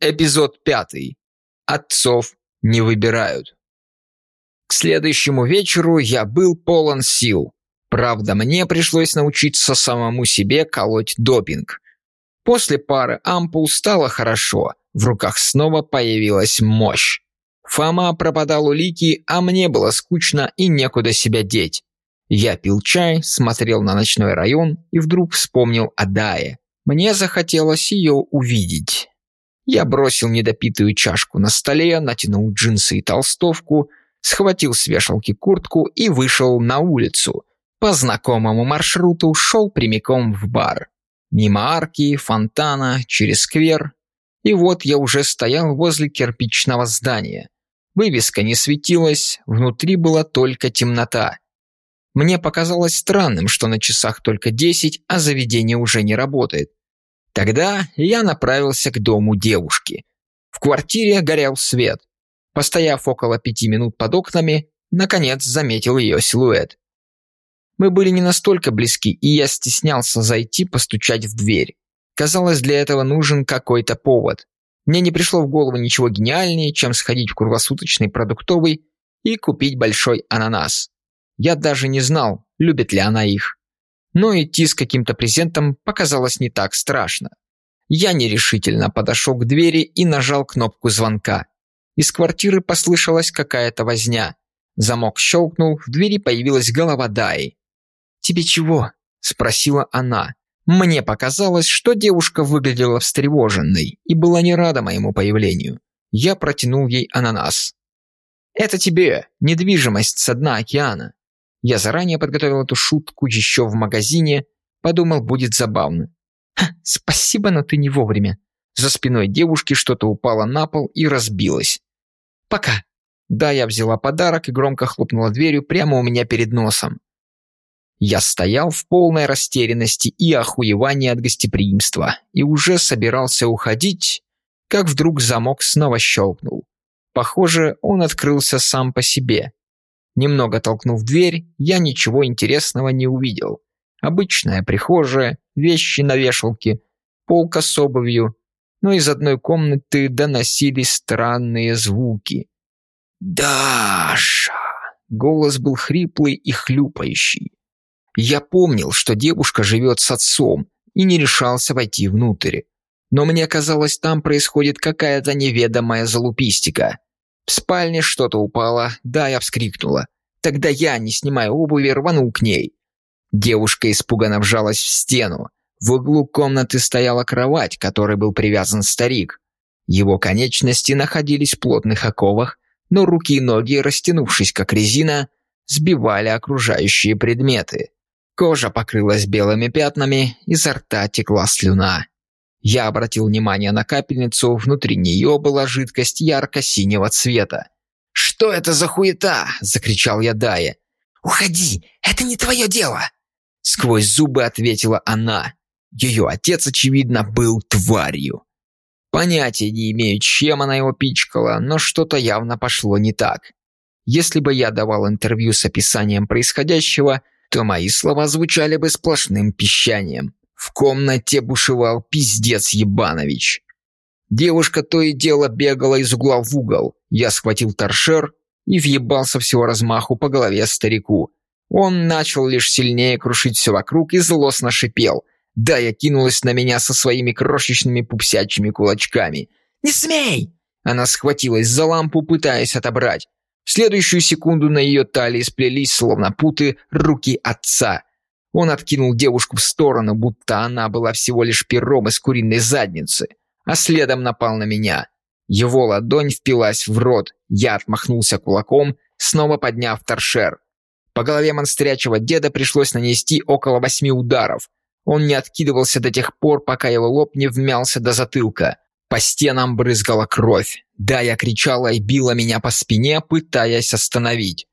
Эпизод пятый. Отцов не выбирают. К следующему вечеру я был полон сил. Правда, мне пришлось научиться самому себе колоть допинг. После пары ампул стало хорошо, в руках снова появилась мощь. Фома пропадал у Лики, а мне было скучно и некуда себя деть. Я пил чай, смотрел на ночной район и вдруг вспомнил о Дае. Мне захотелось ее увидеть. Я бросил недопитую чашку на столе, натянул джинсы и толстовку, схватил с вешалки куртку и вышел на улицу. По знакомому маршруту шел прямиком в бар. Мимо арки, фонтана, через сквер. И вот я уже стоял возле кирпичного здания. Вывеска не светилась, внутри была только темнота. Мне показалось странным, что на часах только десять, а заведение уже не работает. Тогда я направился к дому девушки. В квартире горел свет. Постояв около пяти минут под окнами, наконец заметил ее силуэт. Мы были не настолько близки, и я стеснялся зайти постучать в дверь. Казалось, для этого нужен какой-то повод. Мне не пришло в голову ничего гениальнее, чем сходить в круглосуточный продуктовый и купить большой ананас. Я даже не знал, любит ли она их но идти с каким-то презентом показалось не так страшно. Я нерешительно подошел к двери и нажал кнопку звонка. Из квартиры послышалась какая-то возня. Замок щелкнул, в двери появилась голова Даи. «Тебе чего?» – спросила она. Мне показалось, что девушка выглядела встревоженной и была не рада моему появлению. Я протянул ей ананас. «Это тебе, недвижимость со дна океана. Я заранее подготовил эту шутку еще в магазине, подумал, будет забавно. «Спасибо, но ты не вовремя». За спиной девушки что-то упало на пол и разбилось. «Пока». Да, я взяла подарок и громко хлопнула дверью прямо у меня перед носом. Я стоял в полной растерянности и охуевании от гостеприимства и уже собирался уходить, как вдруг замок снова щелкнул. Похоже, он открылся сам по себе. Немного толкнув дверь, я ничего интересного не увидел. Обычная прихожая, вещи на вешалке, полка с обувью, но из одной комнаты доносились странные звуки. «Даша!» Голос был хриплый и хлюпающий. Я помнил, что девушка живет с отцом и не решался войти внутрь. Но мне казалось, там происходит какая-то неведомая залупистика. В спальне что-то упало, да, я вскрикнула. Тогда я, не снимая обуви, рванул к ней. Девушка испуганно вжалась в стену. В углу комнаты стояла кровать, которой был привязан старик. Его конечности находились в плотных оковах, но руки и ноги, растянувшись как резина, сбивали окружающие предметы. Кожа покрылась белыми пятнами, изо рта текла слюна. Я обратил внимание на капельницу, внутри нее была жидкость ярко-синего цвета. «Что это за хуета?» – закричал я Дае. «Уходи, это не твое дело!» Сквозь зубы ответила она. Ее отец, очевидно, был тварью. Понятия не имею, чем она его пичкала, но что-то явно пошло не так. Если бы я давал интервью с описанием происходящего, то мои слова звучали бы сплошным пищанием. В комнате бушевал пиздец Ебанович. Девушка то и дело бегала из угла в угол. Я схватил торшер и въебался всего размаху по голове старику. Он начал лишь сильнее крушить все вокруг и злостно шипел. Да, я кинулась на меня со своими крошечными пупсячими кулачками. «Не смей!» Она схватилась за лампу, пытаясь отобрать. В следующую секунду на ее талии сплелись, словно путы, руки отца. Он откинул девушку в сторону, будто она была всего лишь пером из куриной задницы, а следом напал на меня. Его ладонь впилась в рот, я отмахнулся кулаком, снова подняв торшер. По голове монстрячего деда пришлось нанести около восьми ударов. Он не откидывался до тех пор, пока его лоб не вмялся до затылка. По стенам брызгала кровь. Да, я кричала и била меня по спине, пытаясь остановить.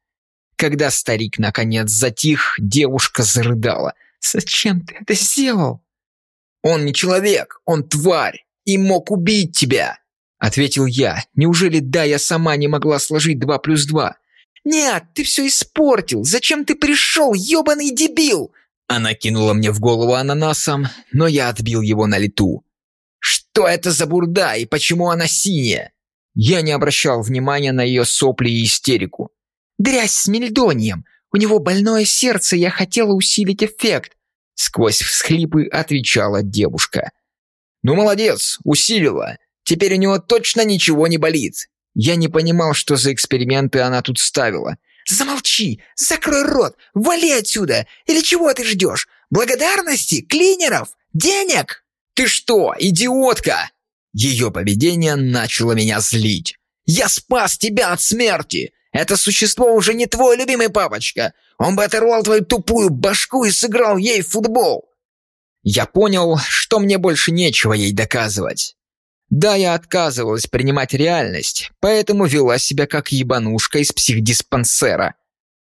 Когда старик наконец затих, девушка зарыдала. «Зачем ты это сделал?» «Он не человек, он тварь и мог убить тебя!» Ответил я. «Неужели да, я сама не могла сложить два плюс два?» «Нет, ты все испортил! Зачем ты пришел, ебаный дебил?» Она кинула мне в голову ананасом, но я отбил его на лету. Что это за бурда и почему она синяя? Я не обращал внимания на ее сопли и истерику. «Дрязь с мельдонием. У него больное сердце, я хотела усилить эффект», сквозь всхлипы отвечала девушка. «Ну, молодец, усилила. Теперь у него точно ничего не болит». Я не понимал, что за эксперименты она тут ставила. «Замолчи! Закрой рот! Вали отсюда! Или чего ты ждешь? Благодарности? Клинеров? Денег?» «Ты что, идиотка?» Ее поведение начало меня злить. «Я спас тебя от смерти! Это существо уже не твой любимый папочка! Он бы оторвал твою тупую башку и сыграл ей в футбол!» Я понял, что мне больше нечего ей доказывать. Да, я отказывалась принимать реальность, поэтому вела себя как ебанушка из психдиспансера.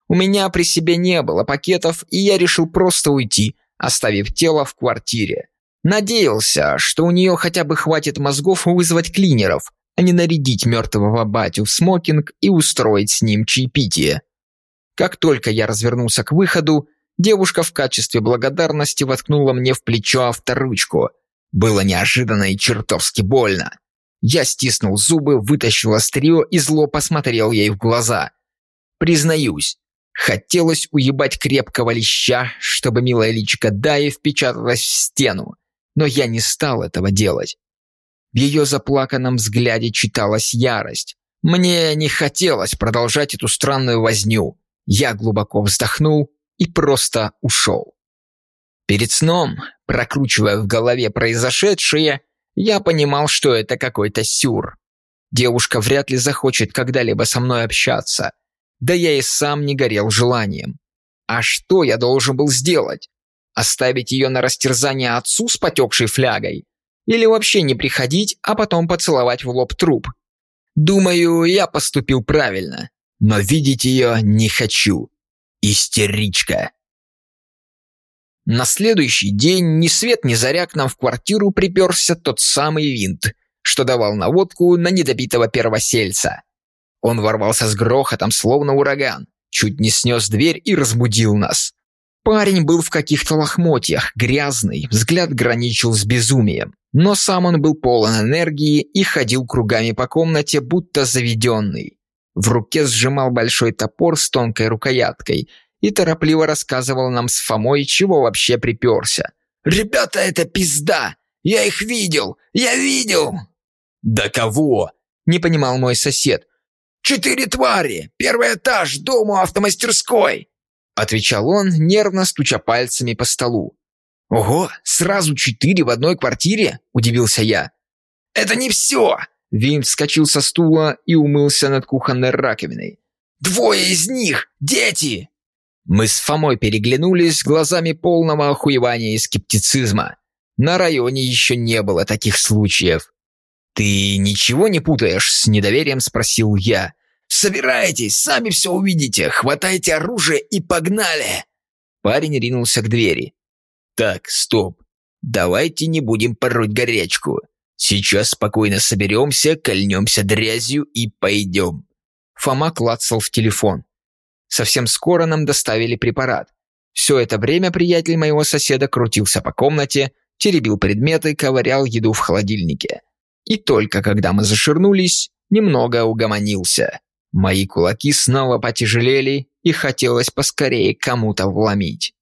У меня при себе не было пакетов, и я решил просто уйти, оставив тело в квартире. Надеялся, что у нее хотя бы хватит мозгов вызвать клинеров, а не нарядить мертвого батю в смокинг и устроить с ним чаепитие. Как только я развернулся к выходу, девушка в качестве благодарности воткнула мне в плечо авторучку. Было неожиданно и чертовски больно. Я стиснул зубы, вытащил острие и зло посмотрел ей в глаза. Признаюсь, хотелось уебать крепкого леща, чтобы милая личико Даи впечаталась в стену но я не стал этого делать. В ее заплаканном взгляде читалась ярость. Мне не хотелось продолжать эту странную возню. Я глубоко вздохнул и просто ушел. Перед сном, прокручивая в голове произошедшее, я понимал, что это какой-то сюр. Девушка вряд ли захочет когда-либо со мной общаться. Да я и сам не горел желанием. А что я должен был сделать? Оставить ее на растерзание отцу с потекшей флягой? Или вообще не приходить, а потом поцеловать в лоб труп? Думаю, я поступил правильно, но видеть ее не хочу. Истеричка. На следующий день ни свет ни заря к нам в квартиру приперся тот самый винт, что давал наводку на недобитого первосельца. Он ворвался с грохотом, словно ураган, чуть не снес дверь и разбудил нас. Парень был в каких-то лохмотьях, грязный, взгляд граничил с безумием. Но сам он был полон энергии и ходил кругами по комнате, будто заведенный. В руке сжимал большой топор с тонкой рукояткой и торопливо рассказывал нам с Фомой, чего вообще приперся. «Ребята, это пизда! Я их видел! Я видел!» «Да кого?» – не понимал мой сосед. «Четыре твари! Первый этаж, дому автомастерской!» Отвечал он, нервно стуча пальцами по столу. «Ого, сразу четыре в одной квартире?» – удивился я. «Это не все!» Вин вскочил со стула и умылся над кухонной раковиной. «Двое из них – дети!» Мы с Фомой переглянулись глазами полного охуевания и скептицизма. На районе еще не было таких случаев. «Ты ничего не путаешь?» – с недоверием спросил я. Собирайтесь, сами все увидите, хватайте оружие и погнали!» Парень ринулся к двери. «Так, стоп. Давайте не будем пороть горячку. Сейчас спокойно соберемся, кольнемся дрязью и пойдем». Фома клацал в телефон. Совсем скоро нам доставили препарат. Все это время приятель моего соседа крутился по комнате, теребил предметы, ковырял еду в холодильнике. И только когда мы заширнулись, немного угомонился. Мои кулаки снова потяжелели, и хотелось поскорее кому-то вломить.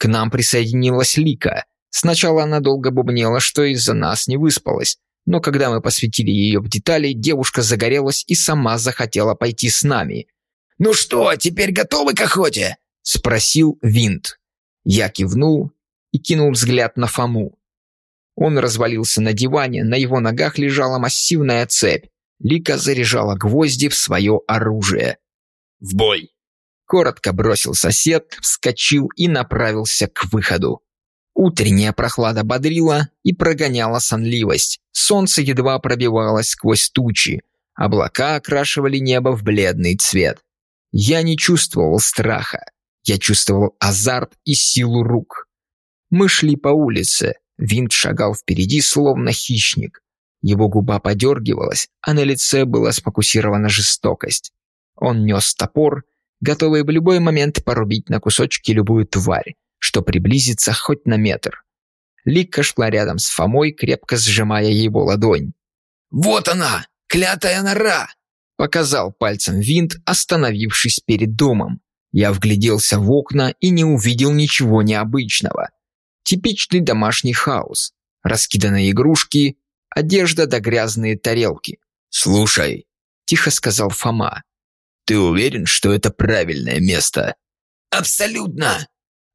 К нам присоединилась Лика. Сначала она долго бубнела, что из-за нас не выспалась, но когда мы посвятили ее в детали, девушка загорелась и сама захотела пойти с нами. «Ну что, теперь готовы к охоте?» – спросил Винт. Я кивнул и кинул взгляд на Фому. Он развалился на диване, на его ногах лежала массивная цепь. Лика заряжала гвозди в свое оружие. «В бой!» Коротко бросил сосед, вскочил и направился к выходу. Утренняя прохлада бодрила и прогоняла сонливость. Солнце едва пробивалось сквозь тучи. Облака окрашивали небо в бледный цвет. Я не чувствовал страха. Я чувствовал азарт и силу рук. Мы шли по улице. Винт шагал впереди, словно хищник. Его губа подергивалась, а на лице была сфокусирована жестокость. Он нес топор, готовый в любой момент порубить на кусочки любую тварь, что приблизится хоть на метр. Лика шла рядом с Фомой, крепко сжимая его ладонь. «Вот она, клятая нора!» Показал пальцем винт, остановившись перед домом. Я вгляделся в окна и не увидел ничего необычного. Типичный домашний хаос. Раскиданные игрушки, одежда да грязные тарелки. «Слушай», – тихо сказал Фома. «Ты уверен, что это правильное место?» «Абсолютно!»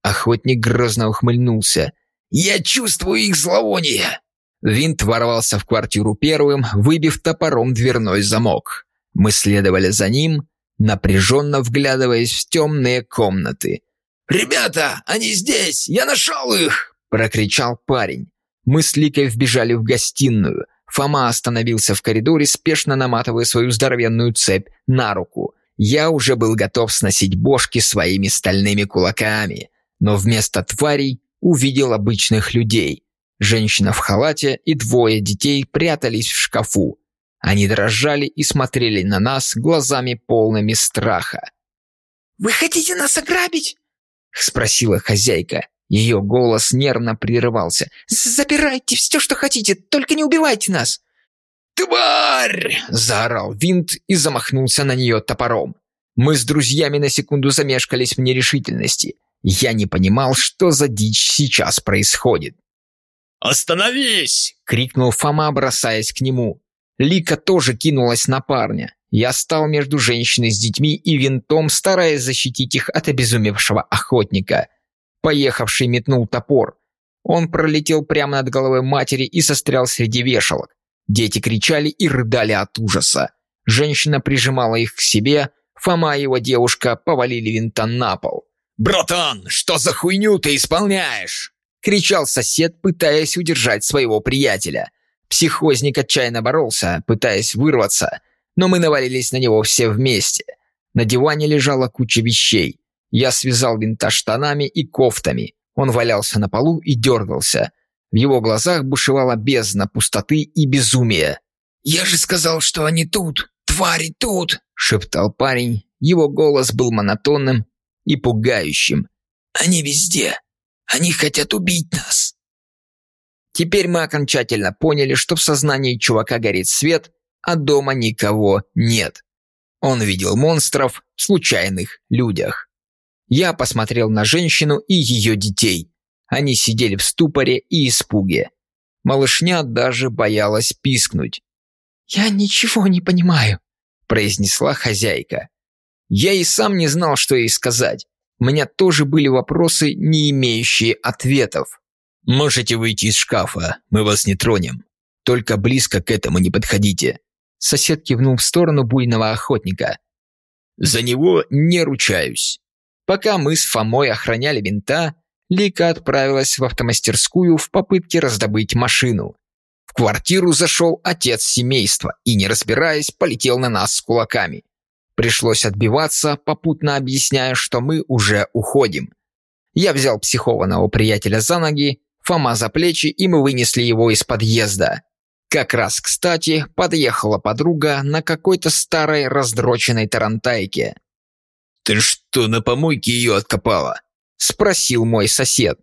Охотник грозно ухмыльнулся. «Я чувствую их зловоние!» Винт ворвался в квартиру первым, выбив топором дверной замок. Мы следовали за ним, напряженно вглядываясь в темные комнаты. «Ребята, они здесь! Я нашел их!» – прокричал парень. Мы с Ликой вбежали в гостиную. Фома остановился в коридоре, спешно наматывая свою здоровенную цепь на руку. Я уже был готов сносить бошки своими стальными кулаками, но вместо тварей увидел обычных людей. Женщина в халате и двое детей прятались в шкафу. Они дрожали и смотрели на нас глазами полными страха. «Вы хотите нас ограбить?» — спросила хозяйка. Ее голос нервно прерывался. «Забирайте все, что хотите, только не убивайте нас!» «Тварь!» – заорал Винт и замахнулся на нее топором. Мы с друзьями на секунду замешкались в нерешительности. Я не понимал, что за дичь сейчас происходит. «Остановись!» – крикнул Фома, бросаясь к нему. Лика тоже кинулась на парня. Я стал между женщиной с детьми и винтом, стараясь защитить их от обезумевшего охотника. Поехавший метнул топор. Он пролетел прямо над головой матери и сострял среди вешалок. Дети кричали и рыдали от ужаса. Женщина прижимала их к себе, Фома и его девушка повалили винта на пол. «Братан, что за хуйню ты исполняешь?» кричал сосед, пытаясь удержать своего приятеля. Психозник отчаянно боролся, пытаясь вырваться, но мы навалились на него все вместе. На диване лежала куча вещей. Я связал винта штанами и кофтами. Он валялся на полу и дергался. В его глазах бушевала бездна пустоты и безумия. «Я же сказал, что они тут! Твари тут!» — шептал парень. Его голос был монотонным и пугающим. «Они везде! Они хотят убить нас!» Теперь мы окончательно поняли, что в сознании чувака горит свет, а дома никого нет. Он видел монстров в случайных людях. Я посмотрел на женщину и ее детей. Они сидели в ступоре и испуге. Малышня даже боялась пискнуть. «Я ничего не понимаю», – произнесла хозяйка. Я и сам не знал, что ей сказать. У меня тоже были вопросы, не имеющие ответов. «Можете выйти из шкафа, мы вас не тронем. Только близко к этому не подходите». Сосед кивнул в сторону буйного охотника. «За него не ручаюсь». Пока мы с Фомой охраняли винта, Лика отправилась в автомастерскую в попытке раздобыть машину. В квартиру зашел отец семейства и, не разбираясь, полетел на нас с кулаками. Пришлось отбиваться, попутно объясняя, что мы уже уходим. Я взял психованного приятеля за ноги, Фома за плечи, и мы вынесли его из подъезда. Как раз кстати подъехала подруга на какой-то старой раздроченной тарантайке. «Ты что, на помойке ее откопала?» – спросил мой сосед.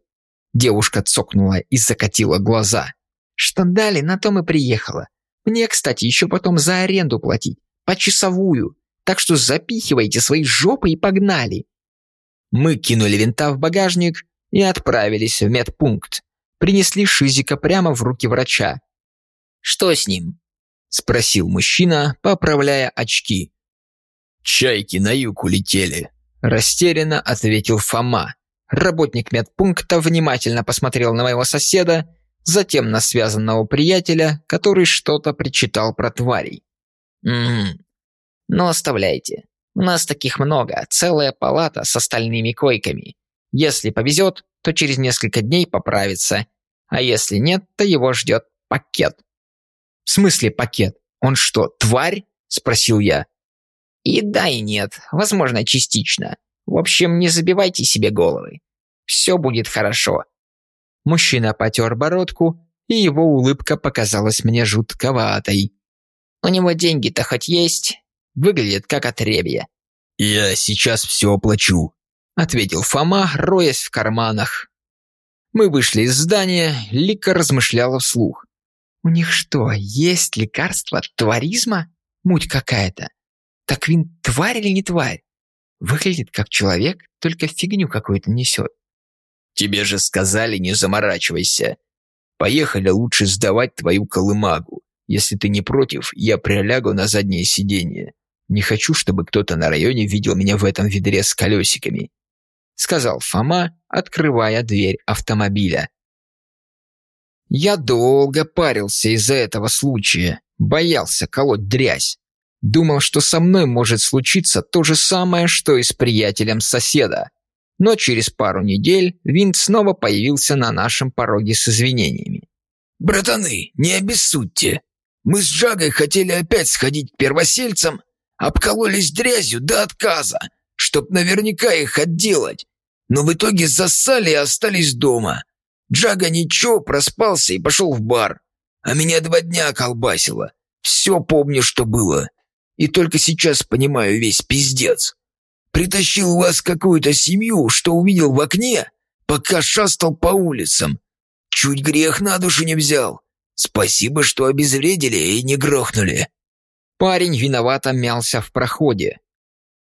Девушка цокнула и закатила глаза. «Что дали, на том и приехала. Мне, кстати, еще потом за аренду платить. Почасовую. Так что запихивайте свои жопы и погнали». Мы кинули винта в багажник и отправились в медпункт. Принесли Шизика прямо в руки врача. «Что с ним?» – спросил мужчина, поправляя очки. «Чайки на юг улетели», – растерянно ответил Фома. Работник медпункта внимательно посмотрел на моего соседа, затем на связанного приятеля, который что-то причитал про тварей. «Угу. Ну, оставляйте. У нас таких много, целая палата с остальными койками. Если повезет, то через несколько дней поправится, а если нет, то его ждет пакет». «В смысле пакет? Он что, тварь?» – спросил я. И да, и нет. Возможно, частично. В общем, не забивайте себе головы. Все будет хорошо. Мужчина потер бородку, и его улыбка показалась мне жутковатой. У него деньги-то хоть есть, выглядит как отребье. «Я сейчас все оплачу», — ответил Фома, роясь в карманах. Мы вышли из здания, Лика размышляла вслух. «У них что, есть лекарство от тваризма? Муть какая-то. Так Вин тварь или не тварь? Выглядит как человек, только фигню какую-то несет. Тебе же сказали, не заморачивайся. Поехали лучше сдавать твою колымагу. Если ты не против, я прилягу на заднее сиденье. Не хочу, чтобы кто-то на районе видел меня в этом ведре с колесиками», — сказал Фома, открывая дверь автомобиля. Я долго парился из-за этого случая, боялся колоть дрязь. Думал, что со мной может случиться то же самое, что и с приятелем соседа. Но через пару недель Винт снова появился на нашем пороге с извинениями. «Братаны, не обессудьте. Мы с Джагой хотели опять сходить к первосельцам, обкололись дрязью до отказа, чтоб наверняка их отделать. Но в итоге засали и остались дома. Джага ничего, проспался и пошел в бар. А меня два дня колбасило. Все помню, что было. И только сейчас понимаю весь пиздец. Притащил у вас какую-то семью, что увидел в окне, пока шастал по улицам. Чуть грех на душу не взял. Спасибо, что обезвредили и не грохнули». Парень виновато мялся в проходе.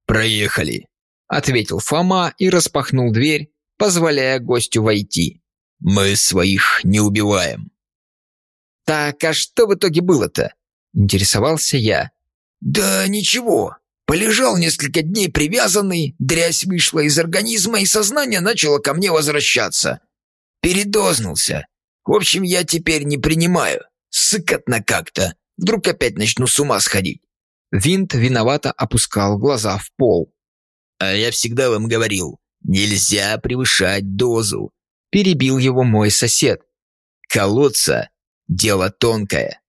«Проехали», — ответил Фома и распахнул дверь, позволяя гостю войти. «Мы своих не убиваем». «Так, а что в итоге было-то?» — интересовался я. «Да ничего. Полежал несколько дней привязанный, дрязь вышла из организма, и сознание начало ко мне возвращаться. Передознулся. В общем, я теперь не принимаю. Сыкотно как-то. Вдруг опять начну с ума сходить». Винт виновато опускал глаза в пол. «А я всегда вам говорил, нельзя превышать дозу», — перебил его мой сосед. «Колоться — дело тонкое.